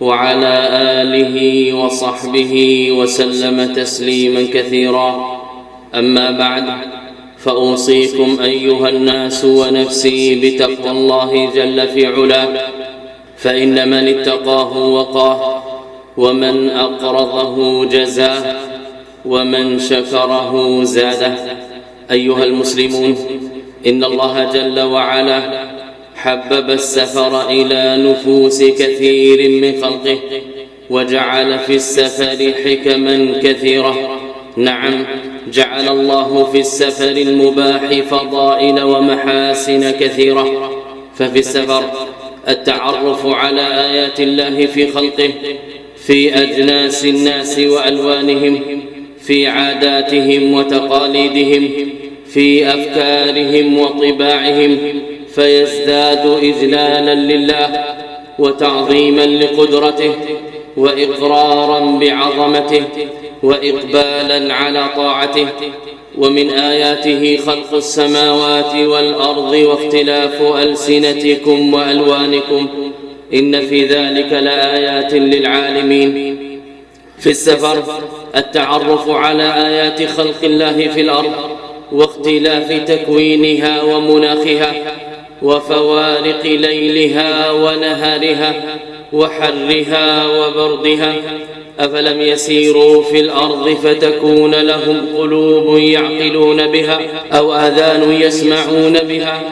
وعلى آله وصحبه وسلم تسليما كثيرا. أما بعد فأوصيكم أيها الناس ونفسي بتقوى الله جل في علاه. فإن من اتقاه وقاه ومن أقرضه جزاه ومن شكره زاده. أيها المسلمون إن الله جل وعلا حبب السفر إلى نفوس كثير من خلقه وجعل في السفر حكما كثيرة. نعم جعل الله في السفر المباح فضائل ومحاسن كثيرة. ففي السفر التعرف على آيات الله في خلقه في أجناس الناس وألوانهم في عاداتهم وتقاليدهم في أفكارهم وطباعهم فيزداد إجلالا لله وتعظيما لقدرته وإقرارا بعظمته وإقبالا على طاعته ومن آياته خلق السماوات والأرض واختلاف ألسنتكم وألوانكم إن في ذلك لآيات للعالمين في السفر التعرف على آيات خلق الله في الأرض واختلاف تكوينها ومناخها وفوارق ليلها ونهارها وحرها وبردها أفلم يسيروا في الأرض فتكون لهم قلوب يعقلون بها أو آذان يسمعون بها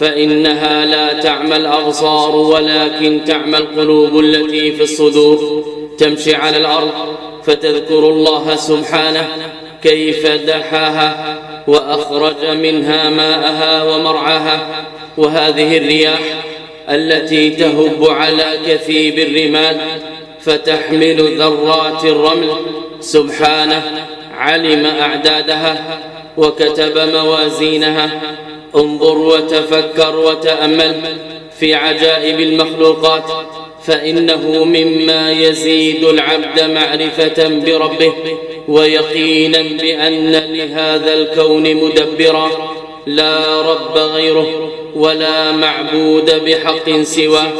فإنها لا تعمى الأبصار ولكن تعمى القلوب التي في الصدور تمشي على الأرض فتذكر الله سبحانه كيف دحاها وأخرج منها ماءها ومرعاها وهذه الرياح التي تهب على كثيب الرمال فتحمل ذرات الرمل. سبحانه علم أعدادها وكتب موازينها. انظر وتفكر وتأمل في عجائب المخلوقات فإنه مما يزيد العبد معرفة بربه ويقينا بأن لهذا الكون مدبرا. لا رب غيره ولا معبود بحق سواه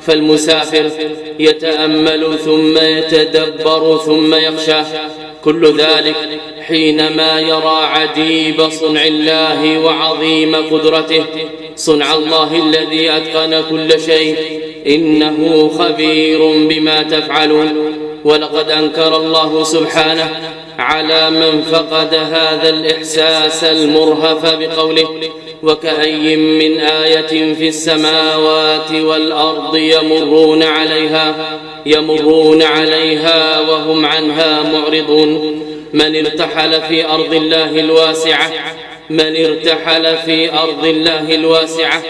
فالمسافر يتأمل ثم يتدبر ثم يخشى كل ذلك حينما يرى عجيب صنع الله وعظيم قدرته. صنع الله الذي أتقن كل شيء. إنه خبير بما تفعلون. ولقد أنكر الله سبحانه على من فقد هذا الإحساس المرهف بقوله. وكأي من آية في السماوات والأرض يمرون عليها يمرون عليها وهم عنها معرضون. من ارتحل في أرض الله الواسعة من ارتحل في أرض الله الواسعة.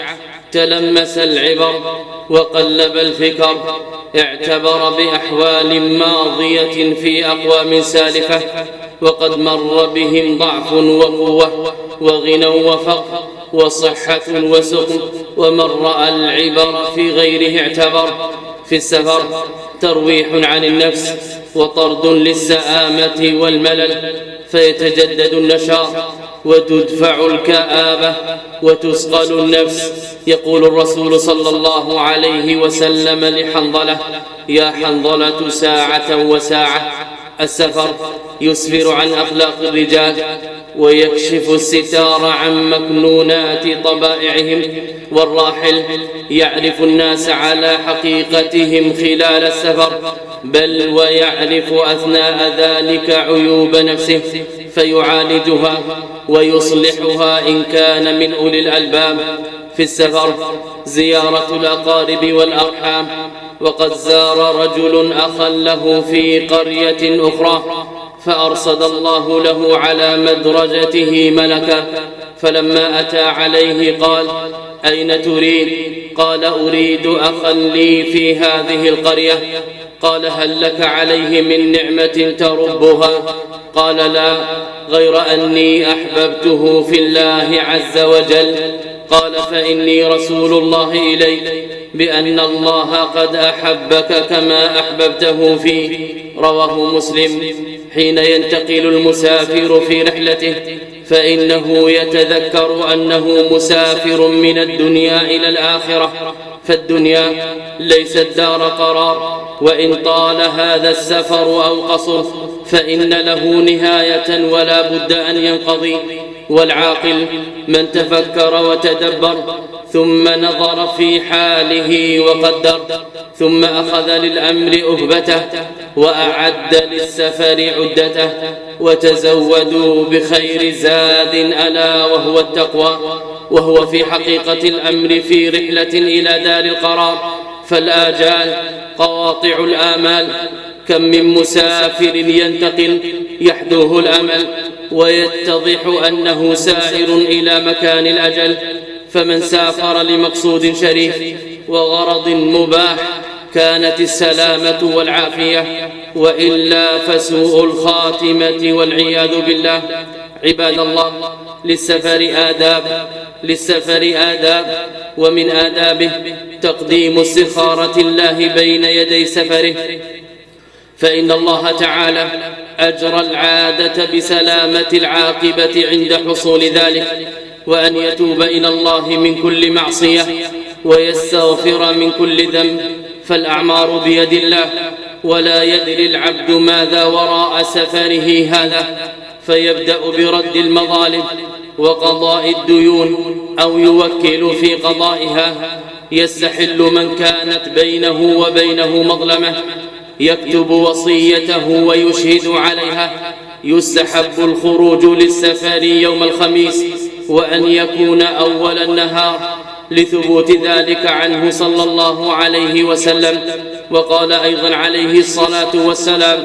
تلمس العبر وقلب الفكر اعتبر بأحوال ماضية في أقوام سالفة. وقد مر بهم ضعف وقوة وغنى وفقر. وصحة وسقم ومن رأى العبر في غيره اعتبر. في السفر ترويح عن النفس وطرد للسآمة والملل فيتجدد النشاط وتدفع الكآبة وتسقل النفس. يقول الرسول صلى الله عليه وسلم لحنظلة يا حنظلة ساعة وساعة السفر يسفر عن أخلاق الرجال ويكشف الستار عن مكنونات طبائعهم والراحل يعرف الناس على حقيقتهم خلال السفر بل ويعرف أثناء ذلك عيوب نفسه فيعالجها ويصلحها إن كان من أولي الألباب. في السفر زيارة الأقارب والأرحام وقد زار رجل أخا له في قرية أخرى. فأرصد الله له على مدرجته ملكا فلما أتى عليه قال أين تريد؟ قال أريد أخا لي في هذه القرية. قال هل لك عليه من نعمة تربها؟ قال لا غير أني أحببته في الله عز وجل. قال فإني رسول الله إليك بأن الله قد أحبك كما أحببته فيه. رواه مسلم. حين ينتقل المسافر في رحلته فإنه يتذكر أنه مسافر من الدنيا إلى الآخرة. فالدنيا ليست دار قرار وإن طال هذا السفر أو قصر فإن له نهاية ولا بد أن ينقضي. والعاقل من تفكر وتدبر ثم نظر في حاله وقدر ثم أخذ للأمر أهبته وأعد للسفر عدته وتزودوا بخير زاد ألا وهو التقوى وهو في حقيقة الأمر في رحلة إلى دار القرار. فالآجال قواطع الآمال كم من مسافر ينتقل يحدوه الأمل. ويتضح أنه سائر إلى مكان الأجل فمن سافر لمقصود شريف وغرض مباح كانت السلامة والعافية وإلا فسوء الخاتمة والعياذ بالله. عباد الله للسفر آداب للسفر آداب ومن آدابه تقديم استخارة الله بين يدي سفره. فإن الله تعالى أجرى العادة بسلامة العاقبة عند حصول ذلك وأن يتوب إلى الله من كل معصية ويستغفر من كل ذنب فالأعمار بيد الله ولا يدري العبد ماذا وراء سفره هذا فيبدأ برد المظالم وقضاء الديون أو يوكل في قضائها يستحل من كانت بينه وبينه مظلمة. يكتب وصيته ويشهد عليها. يستحب الخروج للسفر يوم الخميس وأن يكون أول النهار لثبوت ذلك عنه صلى الله عليه وسلم. وقال أيضا عليه الصلاة والسلام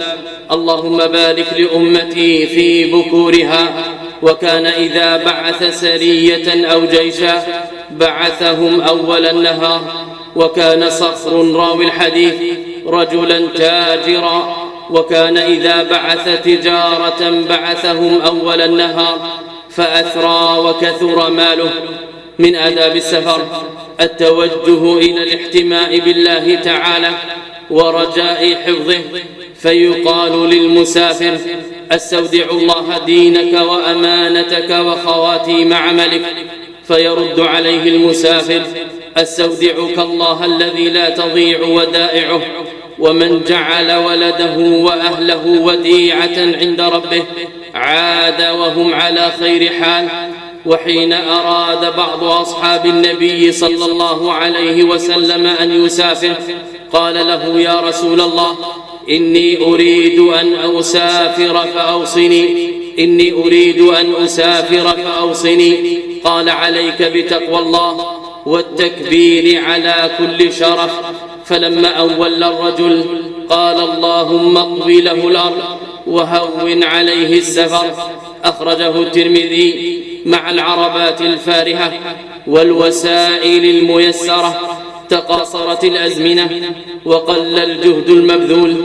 اللهم بارك لأمتي في بكورها. وكان إذا بعث سرية أو جيشا بعثهم أول النهار. وكان صخر راوي الحديث رجلا تاجرا وكان إذا بعث تجارة بعثهم أول النهار فأثرى وكثر ماله. من آداب السفر التوجه إلى الاحتماء بالله تعالى ورجاء حفظه. فيقال للمسافر أستودع الله دينك وأمانتك وخواتيم عملك. فيرد عليه المسافر أستودعك الله الذي لا تضيع ودائعه ومن جعل ولده وأهله وديعة عند ربه عاد وهم على خير حال وحين أراد بعض أصحاب النبي صلى الله عليه وسلم أن يسافر قال له يا رسول الله إني أريد أن أسافر فأوصني إني أريد أن أسافر فأوصني قال عليك بتقوى الله والتكبير على كل شرف. فلما أول الرجل قال اللهم اقضي له الأرض وهون عليه السفر أخرجه الترمذي مع العربات الفارهة والوسائل الميسرة تقاصرت الأزمنة وقل الجهد المبذول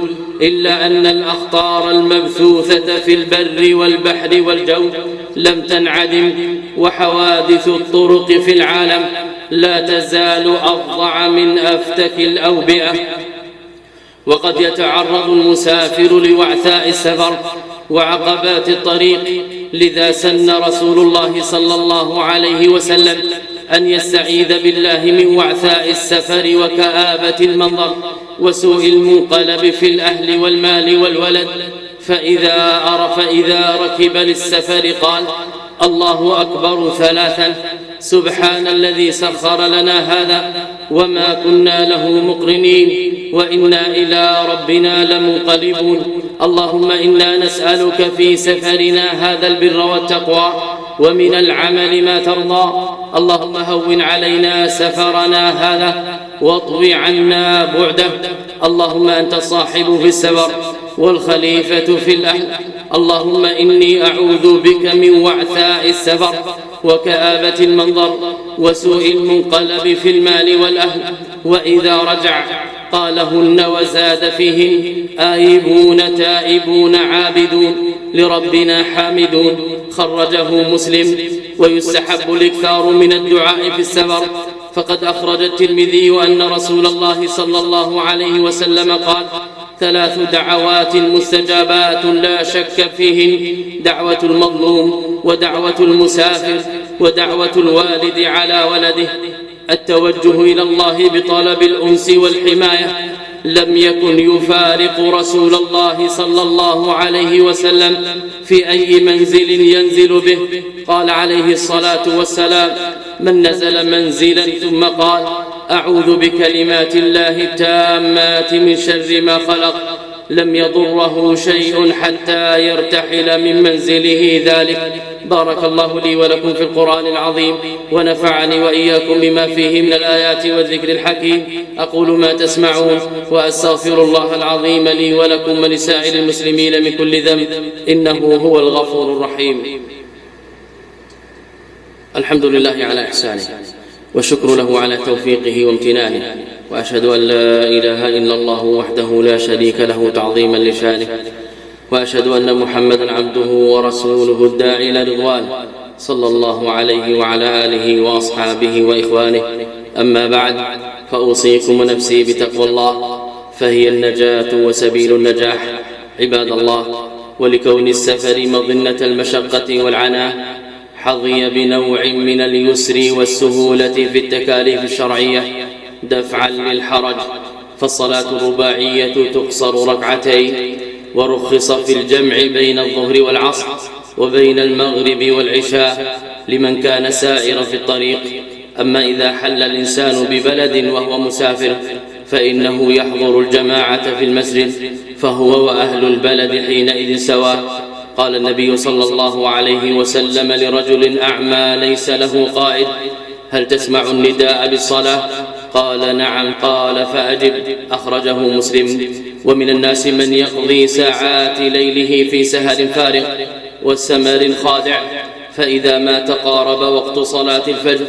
إلا أن الأخطار المبثوثة في البر والبحر والجو لم تنعدم وحوادث الطرق في العالم لا تزال أفظع من أفتك الأوبئة وقد يتعرض المسافر لوعثاء السفر وعقبات الطريق لذا سن رسول الله صلى الله عليه وسلم أن يستعيذ بالله من وعثاء السفر وكآبة المنظر وسوء المنقلب في الأهل والمال والولد. فإذا أرف إذا ركب للسفر قال الله أكبر ثلاثا. سبحان الذي سخر لنا هذا وما كنا له مقرنين وإنا إلى ربنا لمنقلبون. اللهم إنا نسألك في سفرنا هذا البر والتقوى ومن العمل ما ترضى. اللهم هون علينا سفرنا هذا واطوي عنا بعده. اللهم أنت الصاحب في السفر والخليفة في الأهل. اللهم إني أعوذ بك من وعثاء السفر وكآبة المنظر وسوء المنقلب في المال والأهل وإذا رجع قالهن وزاد فيهن آيبون تائبون عابدون لربنا حامدون. خرجه مسلم ويستحب الإكثار من الدعاء في السفر. فقد أخرج الترمذي أن رسول الله صلى الله عليه وسلم قال ثلاث دعوات مستجابات لا شك فيهن دعوة المظلوم ودعوة المسافر ودعوة الوالد على ولده. التوجه إلى الله بطلب الأنس والحماية. لم يكن يفارق رسول الله صلى الله عليه وسلم في أي منزل ينزل به. قال عليه الصلاة والسلام من نزل منزلا ثم قال أعوذ بكلمات الله التامات من شر ما خلق. لم يضره شيء حتى يرتحل من منزله ذلك. بارك الله لي ولكم في القرآن العظيم. ونفعني وإياكم بما فيه من الآيات والذكر الحكيم. أقول ما تسمعون وأستغفر الله العظيم لي ولكم ولسائر المسلمين من كل ذنب. إنه هو الغفور الرحيم. الحمد لله على إحسانه. والشكر له على توفيقه وامتنانه وأشهد أن لا إله إلا الله وحده لا شريك له تعظيما لشأنه وأشهد أن محمدا عبده ورسوله الداعي إلى رضوانه صلى الله عليه وعلى آله وأصحابه وإخوانه. أما بعد فأوصيكم ونفسي بتقوى الله فهي النجاة وسبيل النجاح عباد الله ولكون السفر مظنة المشقة والعناء حظي بنوع من اليسر والسهولة في التكاليف الشرعية دفعا للحرج فالصلاة الرباعية تقصر ركعتين ورخص في الجمع بين الظهر والعصر وبين المغرب والعشاء لمن كان سائرا في الطريق. أما إذا حل الإنسان ببلد وهو مسافر فإنه يحضر الجماعة في المسجد فهو وأهل البلد حينئذ سواء. قال النبي صلى الله عليه وسلم لرجل أعمى ليس له قائد هل تسمع النداء بالصلاة؟ قال نعم قال فأجب أخرجه مسلم. ومن الناس من يقضي ساعات ليله في سهر فارغ والسمر خادع فإذا ما تقارب وقت صلاة الفجر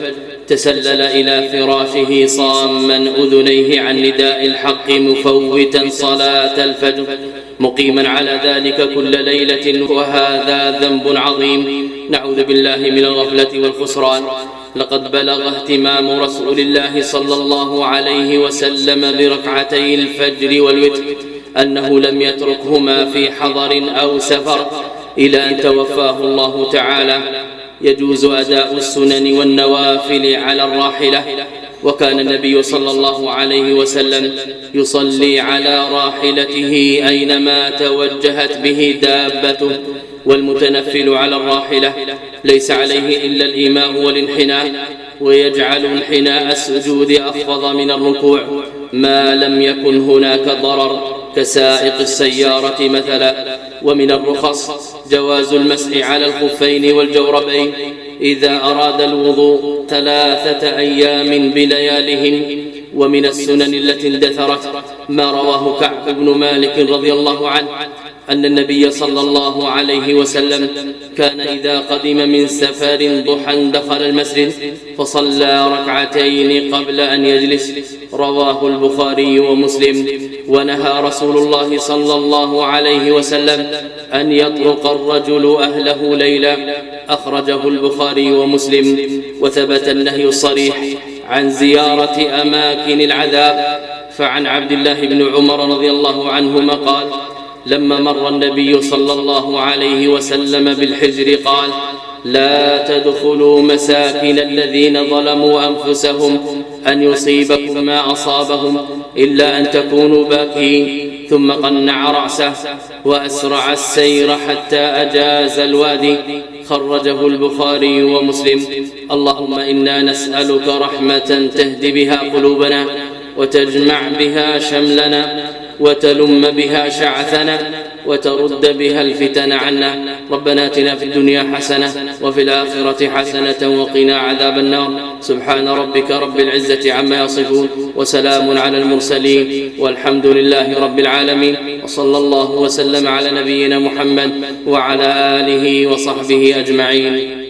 تسلل إلى فراشه صاما أذنيه عن نداء الحق مفوتا صلاة الفجر. مقيما على ذلك كل ليلة وهذا ذنب عظيم. نعوذ بالله من الغفلة والخسران. لقد بلغ اهتمام رسول الله صلى الله عليه وسلم بركعتي الفجر والوتر أنه لم يتركهما في حضر أو سفر إلى أن توفاه الله تعالى. يجوز أداء السنن والنوافل على الراحلة. وكان النبي صلى الله عليه وسلم يصلي على راحلته أينما توجهت به دابته والمتنفل على الراحلة. ليس عليه إلا الإيماء والانحناء ويجعل انحناء السجود افضل من الركوع. ما لم يكن هناك ضرر كسائق السيارة مثلا. ومن الرخص جواز المسح على الخفين والجوربين. إذا أراد الوضوء ثلاثة أيام بلياليهن ومن السنن التي اندثرت ما رواه كعب بن مالك رضي الله عنه أن النبي صلى الله عليه وسلم كان إذا قدم من سفر ضحى دخل المسجد فصلى ركعتين قبل أن يجلس. رواه البخاري ومسلم. ونهى رسول الله صلى الله عليه وسلم أن يطرق الرجل أهله ليلا. أخرجه البخاري ومسلم. وثبت النهي الصريح عن زيارة أماكن العذاب. فعن عبد الله بن عمر رضي الله عنهما قال لما مر النبي صلى الله عليه وسلم بالحجر قال لا تدخلوا مساكن الذين ظلموا أنفسهم أن يصيبكم ما أصابهم إلا أن تكونوا باكين. ثم قنع رأسه وأسرع السير حتى أجاز الوادي. خرجه البخاري ومسلم. اللهم إنا نسألك رحمة تهدي بها قلوبنا وتجمع بها شملنا وتلم بها شعثنا وترد بها الفتن عنا. ربنا آتنا في الدنيا حسنة وفي الآخرة حسنة وقنا عذاب النار. سبحان ربك رب العزة عما يصفون وسلام على المرسلين والحمد لله رب العالمين. وصلى الله وسلم على نبينا محمد وعلى آله وصحبه أجمعين.